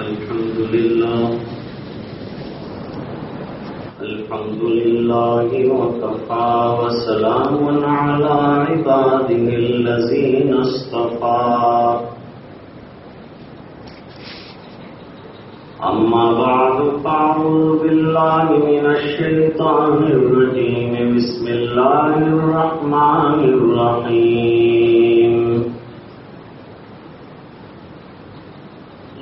الحمد لله الحمد لله وكفى وسلام على عباده الذين اصطفى. أما بعد، فأعوذ بالله من الشيطان الرجيم. بسم الله الرحمن الرحيم.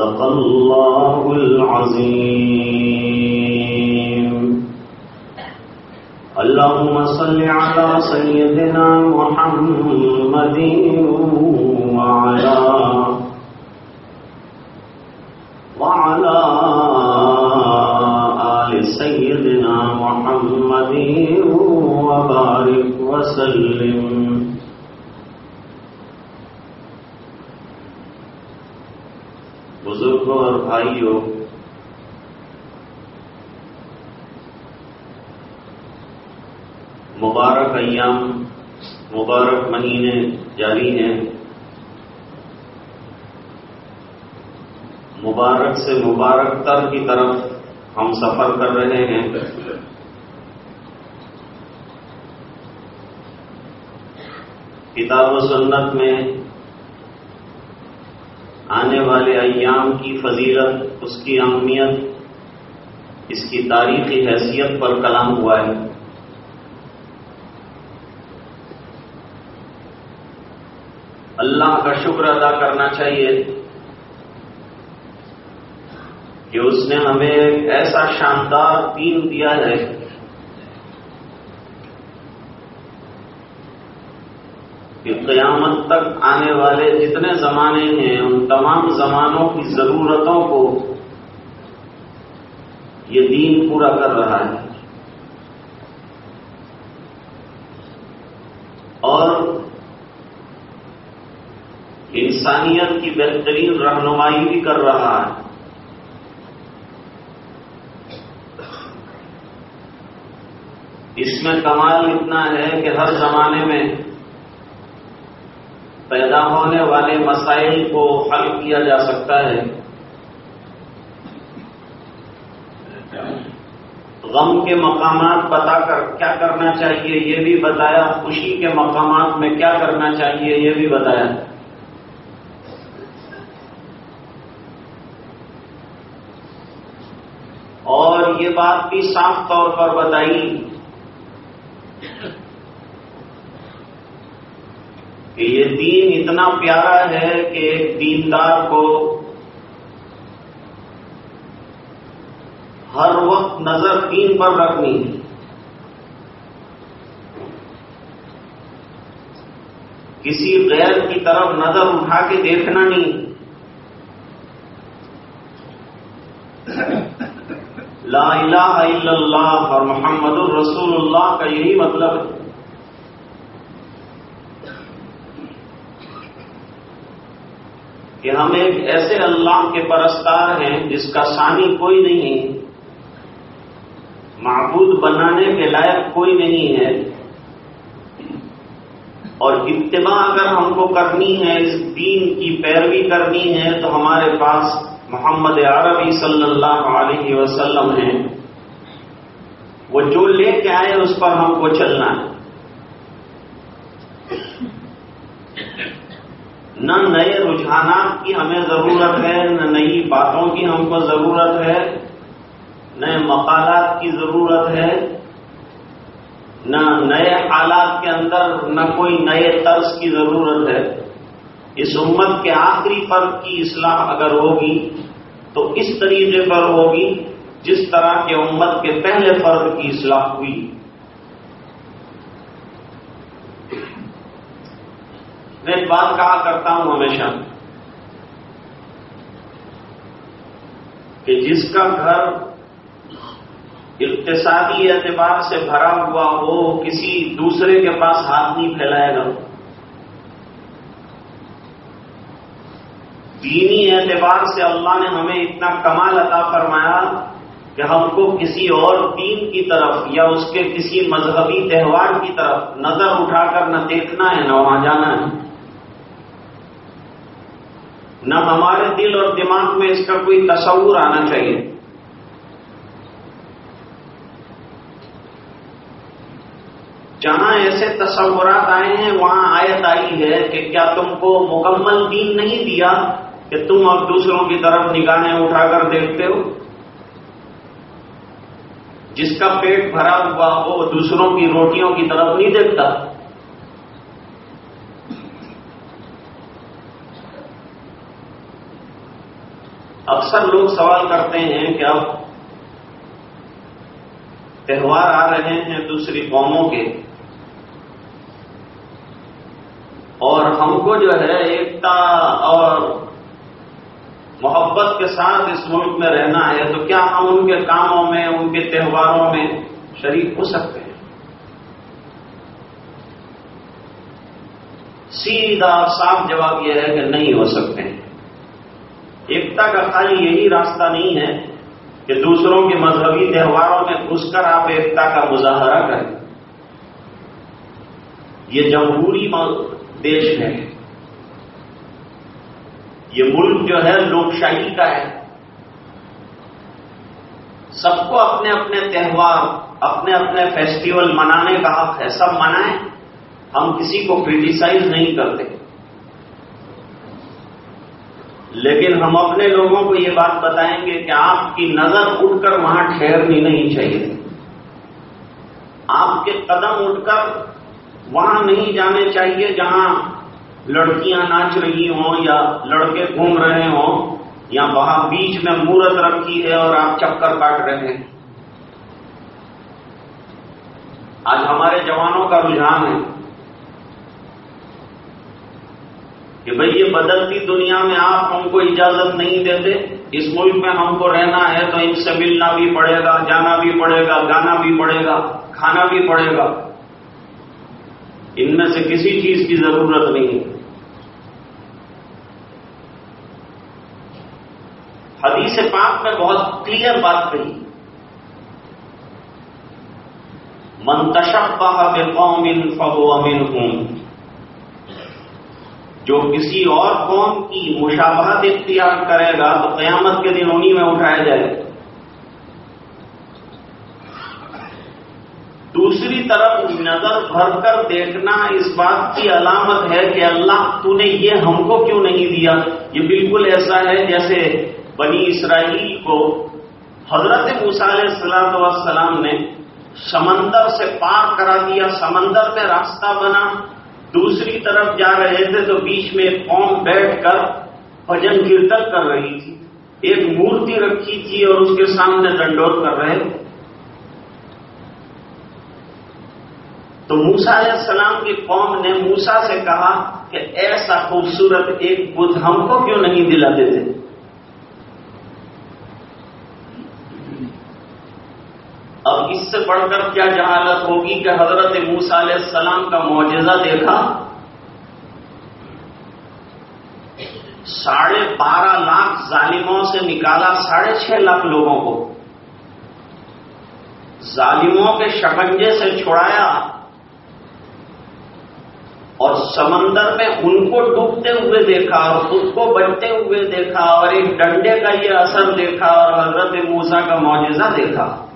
صدق الله العظيم. اللهم صل على سيدنا محمد وعلى وعلى آل سيدنا محمد وبارك وسلم. بزرگوں اور بھائیوں مبارک ایام، مبارک مہینے جاری ہیں۔ مبارک سے مبارک تر کی طرف ہم سفر کر رہے ہیں۔ کتاب و سنت میں آنے والے ایام کی فضیلت، اس کی اہمیت، اس کی تاریخی حیثیت پر کلام ہوا ہے۔ اللہ کا شکر ادا کرنا چاہیے کہ اس نے ہمیں ایک ایسا شاندار دین دیا ہے کہ قیامت تک آنے والے جتنے زمانے ہیں، ان تمام زمانوں کی ضرورتوں کو یہ دین پورا کر رہا ہے۔ اور انسانیت کی بہترین رہنمائی بھی کر رہا ہے۔ اس میں کمال اتنا ہے کہ ہر زمانے میں پیدا ہونے والے مسائل کو حل کیا جا سکتا ہے۔ غم کے مقامات بتا کر کیا کرنا چاہیے یہ بھی بتایا، خوشی کے مقامات میں کیا کرنا چاہیے یہ بھی بتایا۔ اور یہ بات بھی صاف طور پر بتائی۔ کہ یہ دین اتنا پیارا ہے کہ ایک دیندار کو ہر وقت نظر دین پر رکھنی ہے۔ کسی غیر کی طرف نظر اٹھا کے دیکھنا نہیں۔ لا الہ الا اللہ اور محمد الرسول اللہ کا یہی مطلب ہے۔ کہ ہم ایک ایسے اللہ کے پرستار ہیں جس کا ثانی کوئی نہیں ہے۔ معبود بنانے کے لائق کوئی نہیں ہے۔ اور اتباع اگر ہم کو کرنی ہے، اس دین کی پیروی کرنی ہے، تو ہمارے پاس محمد عربی صلی اللہ علیہ وسلم ہیں۔ وہ جو لے کے آئے، اس پر ہم کو چلنا ہے۔ نہ نئے رجحانات کی ہمیں ضرورت ہے، نہ نئی باتوں کی ہم کو ضرورت ہے، نئے مقالات کی ضرورت ہے، نہ نئے حالات کے اندر نہ کوئی نئے طرز کی ضرورت ہے۔ اس امت کے آخری فرد کی اصلاح اگر ہوگی تو اس طریقے پر ہوگی جس طرح کے امت کے پہلے فرد کی اصلاح ہوئی۔ میں ایک بات کہا کرتا ہوں ہمیشہ کہ جس کا گھر اقتصادی اعتبار سے بھرا ہوا ہو، کسی دوسرے کے پاس ہاتھ نہیں پھیلائے گا۔ دینی اعتبار سے اللہ نے ہمیں اتنا کمال عطا فرمایا کہ ہم کو کسی اور دین کی طرف یا اس کے کسی مذہبی تہوار کی طرف نظر اٹھا کر نہ دیکھنا ہے، نہ وہاں جانا ہے۔ نہ ہمارے دل اور دماغ میں اس کا کوئی تصور آنا چاہیے۔ جہاں ایسے تصورات آئے ہیں، وہاں آیت آئی ہے کہ کیا تم کو مکمل دین نہیں دیا کہ تم اب دوسروں کی طرف نگاہیں اٹھا کر دیکھتے ہو؟ جس کا پیٹ بھرا ہوا ہو دوسروں کی روٹیوں کی طرف نہیں دیکھتا۔ اکثر لوگ سوال کرتے ہیں کہ اب تہوار آ رہے ہیں دوسری قوموں کے۔ اور ہم کو جو ہے ایکتا اور محبت کے ساتھ اس ملک میں رہنا ہے، تو کیا ہم ان کے کاموں میں، ان کے تہواروں میں شریک ہو سکتے ہیں؟ سیدھا صاف جواب یہ ہے کہ نہیں ہو سکتے۔ کا خالی یہی راستہ نہیں ہے کہ دوسروں کے مذہبی تہواروں میں گھس کر آپ ایکتا کا مظاہرہ کریں۔ یہ جمہوری دیش ہے۔ یہ ملک جو ہے لوکشاہی کا ہے۔ سب کو اپنے اپنے تہوار، اپنے اپنے فیسٹیول منانے کا حق ہے۔ سب منائیں، ہم کسی کو کریٹیسائز نہیں کرتے۔ لیکن ہم اپنے لوگوں کو یہ بات بتائیں گے کہ آپ کی نظر اٹھ کر وہاں ٹھہرنی نہیں چاہیے۔ آپ کے قدم اٹھ کر وہاں نہیں جانے چاہیے جہاں لڑکیاں ناچ رہی ہوں یا لڑکے گھوم رہے ہوں یا وہاں بیچ میں مورت رکھی ہے اور آپ چکر کاٹ رہے ہیں۔ آج ہمارے جوانوں کا رجحان ہے۔ کہ بھئی یہ بدلتی دنیا میں آپ ہم کو اجازت نہیں دیتے، اس ملک میں ہم کو رہنا ہے تو ان سے ملنا بھی پڑے گا، جانا بھی پڑے گا، گانا بھی پڑے گا، کھانا بھی پڑے گا۔ ان میں سے کسی چیز کی ضرورت نہیں۔ ہے حدیث پاک میں بہت کلیئر بات کہی۔ منتشب بے قوم ان فبو امین ہوں جو کسی اور قوم کی مشابہت اختیار کرے گا تو قیامت کے دن انہیں میں اٹھایا جائے دوسری طرف نظر بھر کر دیکھنا اس بات کی علامت ہے کہ اللہ تو نے یہ ہم کو کیوں نہیں دیا؟ یہ بالکل ایسا ہے جیسے بنی اسرائیل کو حضرت علیہ السلام والسلام نے سمندر سے پار کرا دیا، سمندر میں راستہ بنا دوسری طرف جا رہے تھے تو بیچ میں قوم بیٹھ کر بھجن کیرتن کر رہی تھی۔ ایک مورتی رکھی تھی اور اس کے سامنے ڈنڈوت کر رہے۔ تو موسا علیہ السلام کی قوم نے موسا سے کہا کہ ایسا خوبصورت ایک بدھ ہم کو کیوں نہیں دلا دیتے؟ اب اس سے بڑھ کر کیا جہالت ہوگی کہ حضرت موسا علیہ السلام کا معجزہ دیکھا؟ ساڑھے بارہ لاکھ ظالموں سے نکالا ساڑھے چھ لاکھ لوگوں کو۔ ظالموں کے شکنجے سے چھڑایا اور سمندر میں ان کو ڈوبتے ہوئے دیکھا اور خود کو بچتے ہوئے دیکھا اور ایک ڈنڈے کا یہ اثر دیکھا اور حضرت موسا کا معجزہ دیکھا۔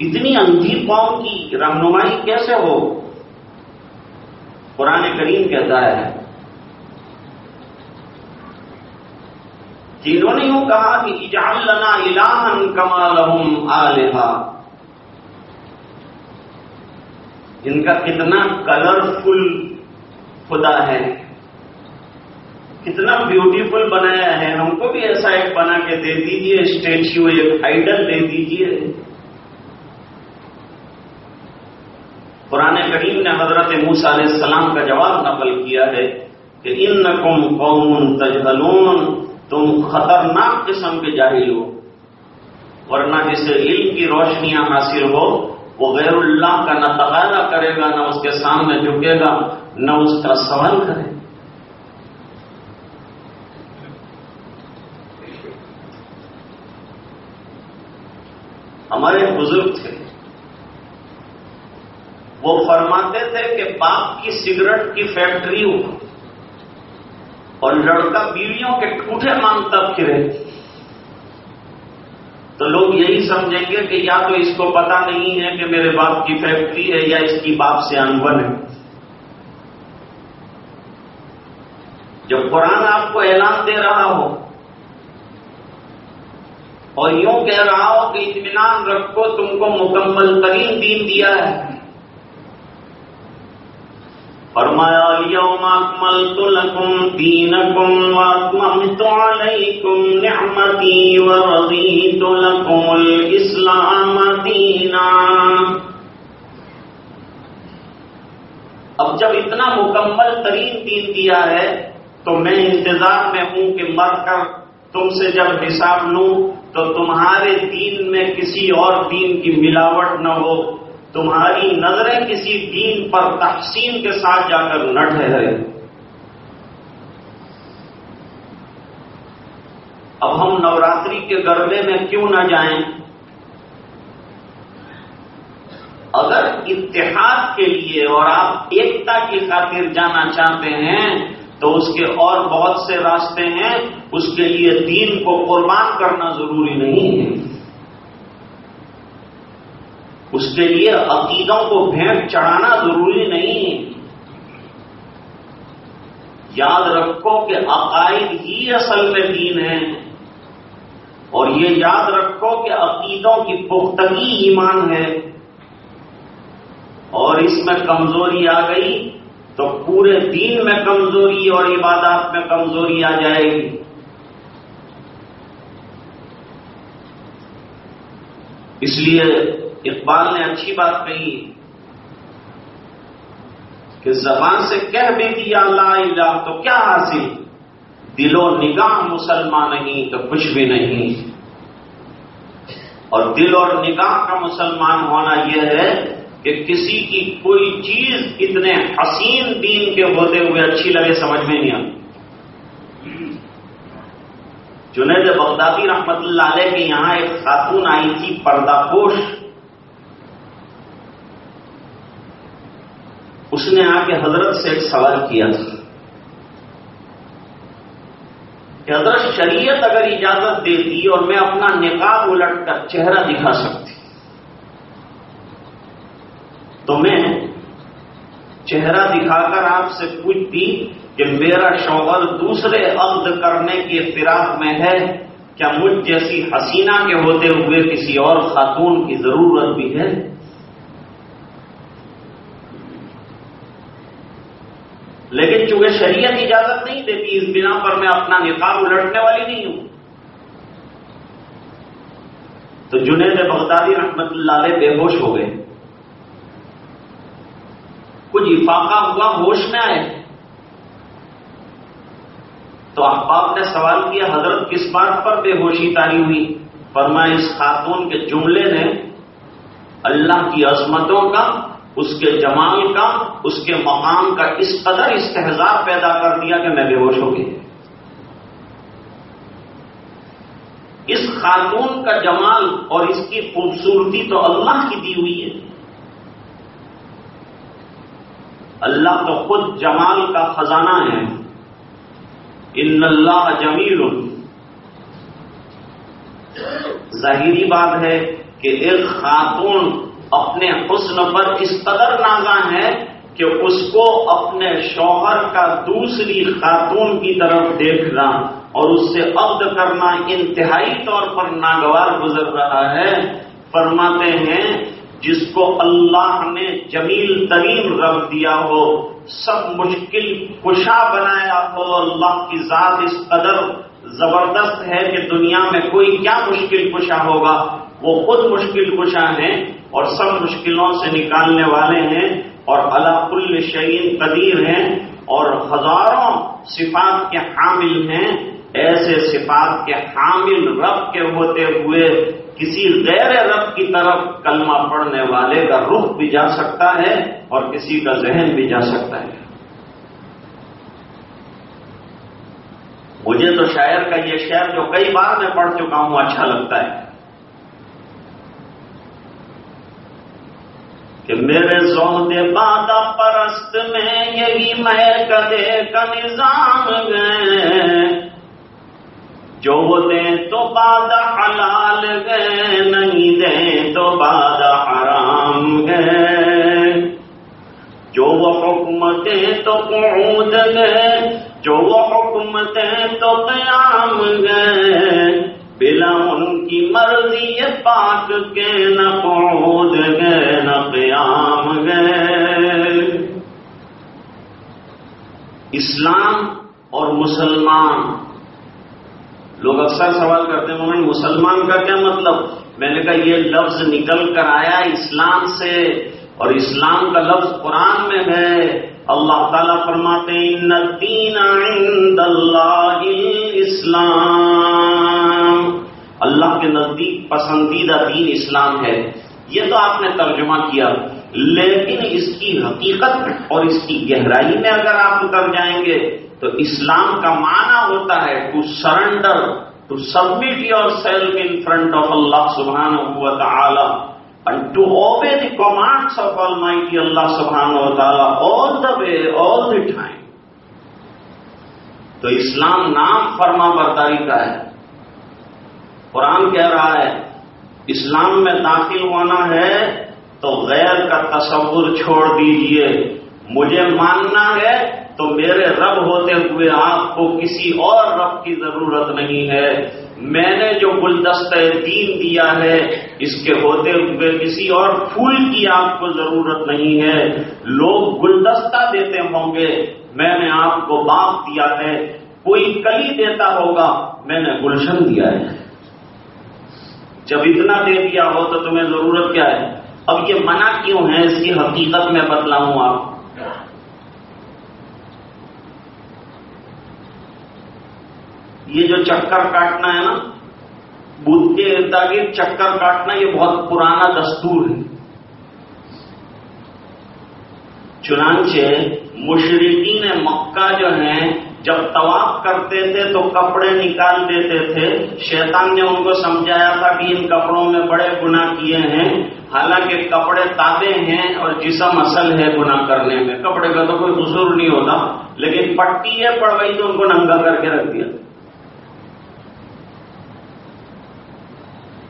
اتنی اندھی قوم کی رہنمائی کیسے ہو؟ قرآن کریم کہتا ہے، جنہوں نے یوں کہا کہ اجعل لنا الہن کما لہم آلہا۔ ان کا کتنا کلرفل خدا ہے، کتنا بیوٹیفل بنایا ہے۔ ہم کو بھی ایسا ایک بنا کے دے دیجیے اسٹیچو ایک آئیڈل دے دیجیے قرآن کریم نے حضرت موسا علیہ السلام کا جواب نقل کیا ہے کہ ان قوم قوم تجہلون، تم خطرناک قسم کے جاہل ہو۔ ورنہ جسے علم کی روشنیاں حاصل ہو، وہ غیر اللہ کا نہ تقاضا کرے گا، نہ اس کے سامنے جھکے گا، نہ اس کا سوال کرے۔ ہمارے بزرگ وہ فرماتے تھے کہ باپ کی سگریٹ کی فیکٹری ہو۔ اور لڑکا بیویوں کے ٹوٹے مانگتا پھرے تو لوگ یہی سمجھیں گے کہ یا تو اس کو پتا نہیں ہے کہ میرے باپ کی فیکٹری ہے یا اس کی باپ سے انبن ہے۔ جب قرآن آپ کو اعلان دے رہا ہو اور یوں کہہ رہا ہو کہ اطمینان رکھو، تم کو مکمل ترین دین دیا ہے۔ فرمایا اليوم اکملت لکم دینکم واکممت علیکم نعمتی ورضیت لکم الاسلام دینا. اب جب اتنا مکمل ترین دین دیا ہے، تو میں انتظار میں ہوں کہ مر کر تم سے جب حساب لوں، تو تمہارے دین میں کسی اور دین کی ملاوٹ نہ ہو۔ تمہاری نظریں کسی دین پر تحسین کے ساتھ جا کر نہ ٹھہرے اب ہم نوراتری کے گربے میں کیوں نہ جائیں؟ اگر اتحاد کے لیے اور آپ ایکتا کی خاطر جانا چاہتے ہیں، تو اس کے اور بہت سے راستے ہیں۔ اس کے لیے دین کو قربان کرنا ضروری نہیں ہے۔ اس کے لیے عقیدوں کو بھینٹ چڑھانا ضروری نہیں یاد رکھو کہ عقائد ہی اصل میں دین ہے۔ اور یہ یاد رکھو کہ عقیدوں کی پختگی ایمان ہے۔ اور اس میں کمزوری آ گئی تو پورے دین میں کمزوری اور عبادات میں کمزوری آ جائے گی۔ اس لیے اقبال نے اچھی بات کہی کہ زبان سے کہہ بھی دیا لا الہ تو کیا حاصل؟ دل و نگاہ مسلمان نہیں تو کچھ بھی نہیں۔ اور دل اور نگاہ کا مسلمان ہونا یہ ہے کہ کسی کی کوئی چیز اتنے حسین دین کے ہوتے ہوئے اچھی لگے سمجھ میں نہیں آتی۔ جنید بغدادی رحمت اللہ علیہ کے یہاں ایک خاتون آئی تھی، پردہ پوش۔ اس نے آ کے حضرت سے ایک سوال کیا تھا کہ حضرت شریعت اگر اجازت دیتی اور میں اپنا نقاب الٹ کر چہرہ دکھا سکتی تو میں چہرہ دکھا کر آپ سے پوچھتی کہ میرا شوہر دوسرے عقد کرنے کی فراق میں ہے کیا مجھ جیسی حسینہ کے ہوتے ہوئے کسی اور خاتون کی ضرورت بھی ہے؟ لیکن چونکہ شریعت اجازت نہیں دیتی اس بنا پر میں اپنا نقاب الٹنے والی نہیں ہوں۔ تو جنید بغدادی رحمت اللہ علیہ بے ہوش ہو گئے۔ کچھ افاقہ ہوا، ہوش میں آئے۔ تو احباب نے سوال کیا، حضرت کس بات پر بے ہوشی تاری ہوئی؟ فرمایا، اس خاتون کے جملے نے اللہ کی عظمتوں کا اس کے جمال کا، اس کے مقام کا اس قدر استحزار پیدا کر دیا کہ میں بے ہوش ہو گئی اس خاتون کا جمال اور اس کی خوبصورتی تو اللہ کی دی ہوئی ہے۔ اللہ تو خود جمال کا خزانہ ہے۔ ان اللہ جمیل ظاہری بات ہے کہ ایک خاتون اپنے حسن پر اس قدر نازا ہے کہ اس کو اپنے شوہر کا دوسری خاتون کی طرف دیکھنا اور اس سے عبد کرنا انتہائی طور پر ناگوار گزر رہا ہے۔ فرماتے ہیں، جس کو اللہ نے جمیل ترین رب دیا ہو، سب مشکل کشا بنایا ہو، اللہ کی ذات اس قدر زبردست ہے کہ دنیا میں کوئی کیا مشکل کشا ہوگا۔ وہ خود مشکل کشا ہیں۔ اور سب مشکلوں سے نکالنے والے ہیں اور اللہ کل شعین قدیر ہیں اور ہزاروں صفات کے حامل ہیں۔ ایسے صفات کے حامل رب کے ہوتے ہوئے کسی غیر رب کی طرف کلمہ پڑھنے والے کا رخ بھی جا سکتا ہے اور کسی کا ذہن بھی جا سکتا ہے۔ مجھے تو شاعر کا یہ شعر جو کئی بار میں پڑھ چکا ہوں اچھا لگتا ہے۔ کہ میرے زہد بادہ پرست میں یہی میں کدے کا نظام گئے جو دیں تو بادہ حلال گئے نہیں دیں تو بادہ حرام گئے جو وہ حکمتیں تو قعود گئے جو وہ حکمتیں تو قیام گئے بلا ان کی مرضی پاک کے نہ پود گئے، نہ قیام گئے۔ اسلام اور مسلمان، لوگ اکثر سوال کرتے ہیں مسلمان کا کیا مطلب؟ میں نے کہا، یہ لفظ نکل کر آیا اسلام سے، اور اسلام کا لفظ قرآن میں ہے۔ اللہ تعالیٰ فرماتے عند اللہ اسلام اللہ کے نزدیک پسندیدہ دین اسلام ہے۔ یہ تو آپ نے ترجمہ کیا۔ لیکن اس کی حقیقت اور اس کی گہرائی میں اگر آپ اتر جائیں گے تو اسلام کا معنی ہوتا ہے to surrender to submit yourself in front of Allah سبحان و تعالی and to obey the commands of Almighty Allah subhanahu wa ta'ala all the way, all the time. تو اسلام نام فرما برداری کا ہے۔ قرآن کہہ رہا ہے، اسلام میں داخل ہونا ہے تو غیر کا تصور چھوڑ دیجیے۔ مجھے ماننا ہے تو میرے رب ہوتے ہوئے آپ کو کسی اور رب کی ضرورت نہیں ہے۔ میں نے جو گلدستہ دین دیا ہے، اس کے ہوتے ہوئے کسی اور پھول کی آپ کو ضرورت نہیں ہے۔ لوگ گلدستہ دیتے ہوں گے۔ میں نے آپ کو باپ دیا ہے۔ کوئی کلی دیتا ہوگا، میں نے گلشن دیا ہے۔ جب اتنا دے دیا ہو تو تمہیں ضرورت کیا ہے؟ اب یہ منع کیوں ہے؟ اس کی حقیقت میں بدلاؤں آپ۔ یہ جو چکر کاٹنا ہے نا، بدھ کے ارد گرد چکر کاٹنا یہ بہت پرانا دستور ہے۔ چنانچہ مشرقین مکہ جو ہیں جب طواف کرتے تھے تو کپڑے نکال دیتے تھے۔ شیطان نے ان کو سمجھایا تھا کہ ان کپڑوں میں بڑے گناہ کیے ہیں۔ حالانکہ کپڑے تابے ہیں اور جسم اصل ہے گناہ کرنے میں۔ کپڑے کا تو کوئی قصور نہیں ہوتا، لیکن پٹی ہے، پڑ گئی تو ان کو ننگا کر کے رکھ دیا۔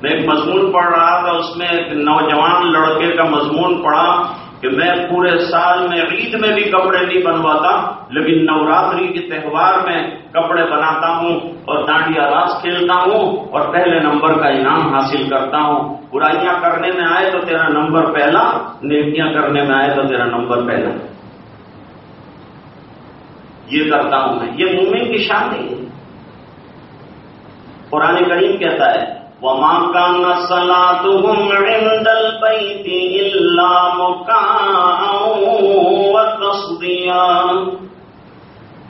میں ایک مضمون پڑھ رہا تھا، اس میں ایک نوجوان لڑکے کا مضمون پڑھا۔ کہ میں پورے سال میں عید میں بھی کپڑے نہیں بنواتا، لیکن نوراتری کے تہوار میں کپڑے بناتا ہوں اور ڈانڈیا راس کھیلتا ہوں اور پہلے نمبر کا انعام حاصل کرتا ہوں۔ برائیاں کرنے میں آئے تو تیرا نمبر پہلا، نیکیاں کرنے میں آئے تو تیرا نمبر پہلا۔ یہ کرتا ہوں میں۔ یہ مومن کی شان نہیں ہے۔ قرآن کریم کہتا ہے وما كان صلاتهم عند البيت إلا مكاء وتصديا.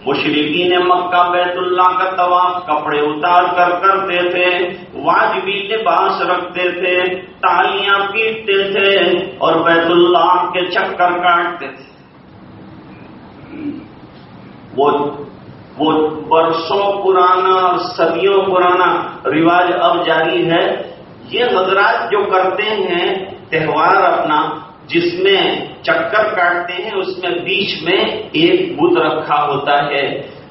مشرقین مکہ بیت اللہ کا طواف کپڑے اتار کر کرتے تھے، واجبی لباس رکھتے تھے، تالیاں پیٹتے تھے اور بیت اللہ کے چکر کاٹتے تھے۔ وہ وہ برسوں پرانا اور صدیوں پرانا رواج اب جاری ہے۔ یہ حضرات جو کرتے ہیں، تہوار اپنا، جس میں چکر کاٹتے ہیں، اس میں بیچ میں ایک بت رکھا ہوتا ہے۔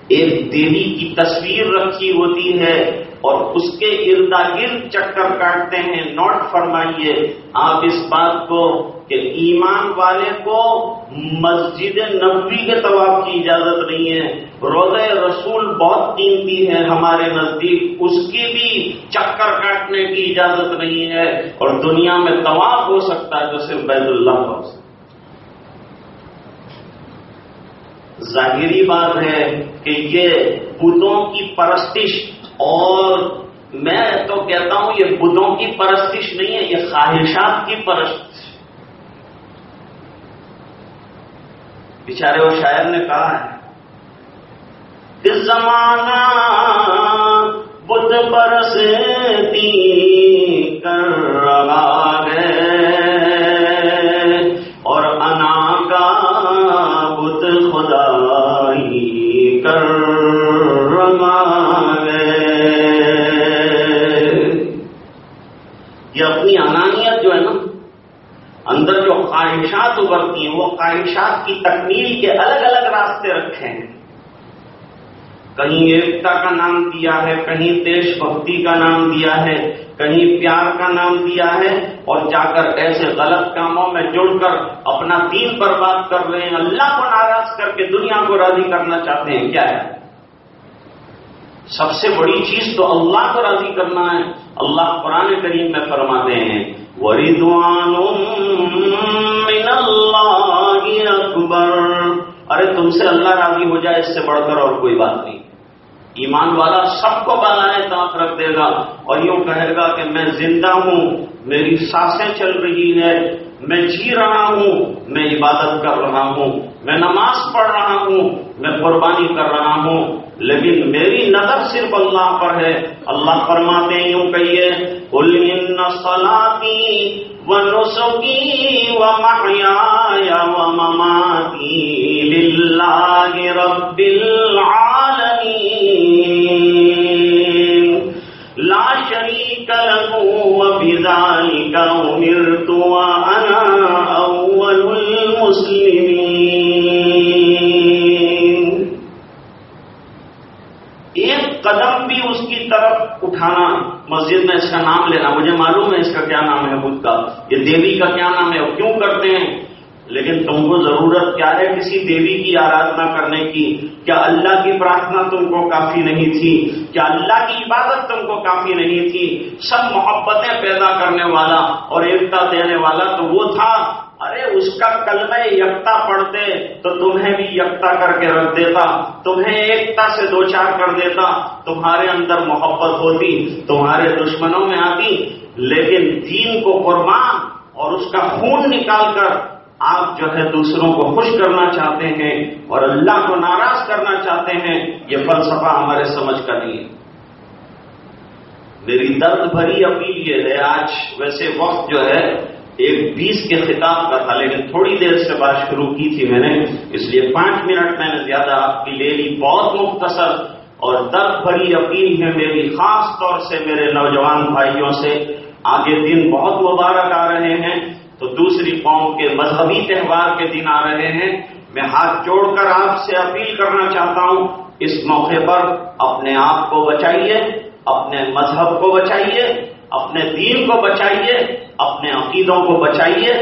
ایک دیوی کی تصویر رکھی ہوتی ہے۔ اور اس کے اردا گرد چکر کاٹتے ہیں۔ نوٹ فرمائیے، آپ اس بات کو کہ ایمان والے کو مسجد نبوی کے طواف کی اجازت نہیں ہے۔ روز رسول بہت قیمتی ہے ہمارے نزدیک، اس کی بھی چکر کاٹنے کی اجازت نہیں ہے۔ اور دنیا میں طواف ہو سکتا ہے تو صرف بیت اللہ ہو سکتا ظاہری بات ہے کہ یہ بتوں کی پرستش اور میں تو کہتا ہوں یہ بدھوں کی پرستش نہیں ہے، یہ خواہشات کی پرستش۔ بیچارے، وہ شاعر نے کہا ہے، اس زمانہ بدھ پرستی کر رہا ہے۔ خواہشات ابھرتی ہیں، وہ خواہشات کی تکمیل کے الگ الگ راستے رکھے ہیں کہیں ایکتا کا نام دیا ہے، کہیں دیش بھکتی کا نام دیا ہے، کہیں پیار کا نام دیا ہے، اور جا کر ایسے غلط کاموں میں جڑ کر اپنا دین پر بات کر رہے ہیں۔ اللہ کو ناراض کر کے دنیا کو راضی کرنا چاہتے ہیں، کیا ہے؟ سب سے بڑی چیز تو اللہ کو راضی کرنا ہے۔ اللہ قرآن کریم میں فرماتے ہیں من اللہ اکبر۔ ارے تم سے اللہ راضی ہو جائے اس سے بڑھ کر اور کوئی بات نہیں۔ ایمان والا سب کو بالائے طاق رکھ دے گا اور یوں کہے گا کہ میں زندہ ہوں، میری سانسیں چل رہی ہیں، میں جی رہا ہوں، میں عبادت کر رہا ہوں۔ میں نماز پڑھ رہا ہوں، میں قربانی کر رہا ہوں، لیکن میری نظر صرف اللہ پر ہے۔ اللہ فرماتے یوں کہیے سلاتی و نسخی و محیا و مماتی رب لا طرف اٹھانا، مسجد میں اس کا نام لینا، مجھے معلوم ہے اس کا کیا نام ہے بدھ کا یہ دیوی کا کیا نام ہے وہ کیوں کرتے ہیں؟ لیکن تم کو ضرورت کیا ہے کسی دیوی کی آرادنا کرنے کی؟ کیا اللہ کی پرارتھنا تم کو کافی نہیں تھی؟ کیا اللہ کی عبادت تم کو کافی نہیں تھی؟ سب محبتیں پیدا کرنے والا اور ایکتا دینے والا تو وہ تھا۔ ارے، اس کا کلمہ یکتا پڑھتے تو تمہیں بھی یکتا کر کے رکھ دیتا، تمہیں ایکتا سے دو چار کر دیتا۔ تمہارے اندر محبت ہوتی، تمہارے دشمنوں میں آتی، لیکن دین کو قربان اور اس کا خون نکال کر آپ جو ہے دوسروں کو خوش کرنا چاہتے ہیں اور اللہ کو ناراض کرنا چاہتے ہیں، یہ فلسفہ ہمارے سمجھ کا نہیں ہے۔ میری درد بھری اپیل یہ ہے، آج ویسے وقت جو ہے، ایک بیس کے خطاب کا تھا، لیکن تھوڑی دیر سے بات شروع کی تھی میں نے، اس لیے پانچ منٹ میں نے زیادہ آپ کی لے لی۔ بہت مختصر اور درد بھری اپیل ہے میری، خاص طور سے میرے نوجوان بھائیوں سے۔ آگے دن بہت مبارک آ رہے ہیں۔ تو دوسری قوم کے مذہبی تہوار کے دن آ رہے ہیں۔ میں ہاتھ جوڑ کر آپ سے اپیل کرنا چاہتا ہوں، اس موقع پر اپنے آپ کو بچائیے، اپنے مذہب کو بچائیے، اپنے دین کو بچائیے، اپنے عقیدوں کو بچائیے،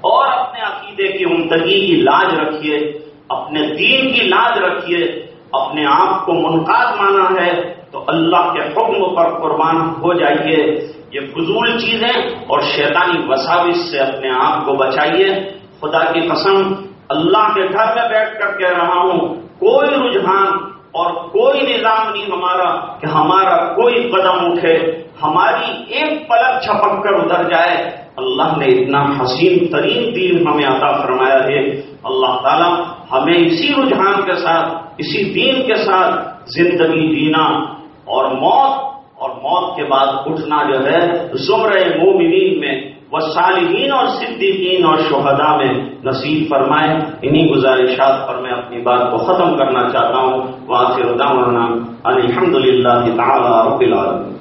اور اپنے عقیدے کی عمدگی کی لاج رکھیے، اپنے دین کی لاج رکھیے۔ اپنے آپ کو منقاد مانا ہے تو اللہ کے حکم پر قربان ہو جائیے۔ یہ فضول چیزیں اور شیطانی وساوس سے اپنے آپ کو بچائیے۔ خدا کی قسم، اللہ کے گھر میں بیٹھ کر کہہ رہا ہوں، کوئی رجحان اور کوئی نظام نہیں ہمارا کہ ہمارا کوئی قدم اٹھے، ہماری ایک پلک چھپک کر ادھر جائے۔ اللہ نے اتنا حسین ترین دین ہمیں عطا فرمایا ہے۔ اللہ تعالیٰ ہمیں اسی رجحان کے ساتھ، اسی دین کے ساتھ زندگی جینا اور موت اور موت کے بعد اٹھنا جو ہے، زمر مومنین میں وہ صالحین اور صدیقین اور شہدا میں نصیب فرمائے۔ انہی گزارشات پر میں اپنی بات کو ختم کرنا چاہتا ہوں۔ وہ دعوانا الحمد للہ تعالیٰ رب العالمین۔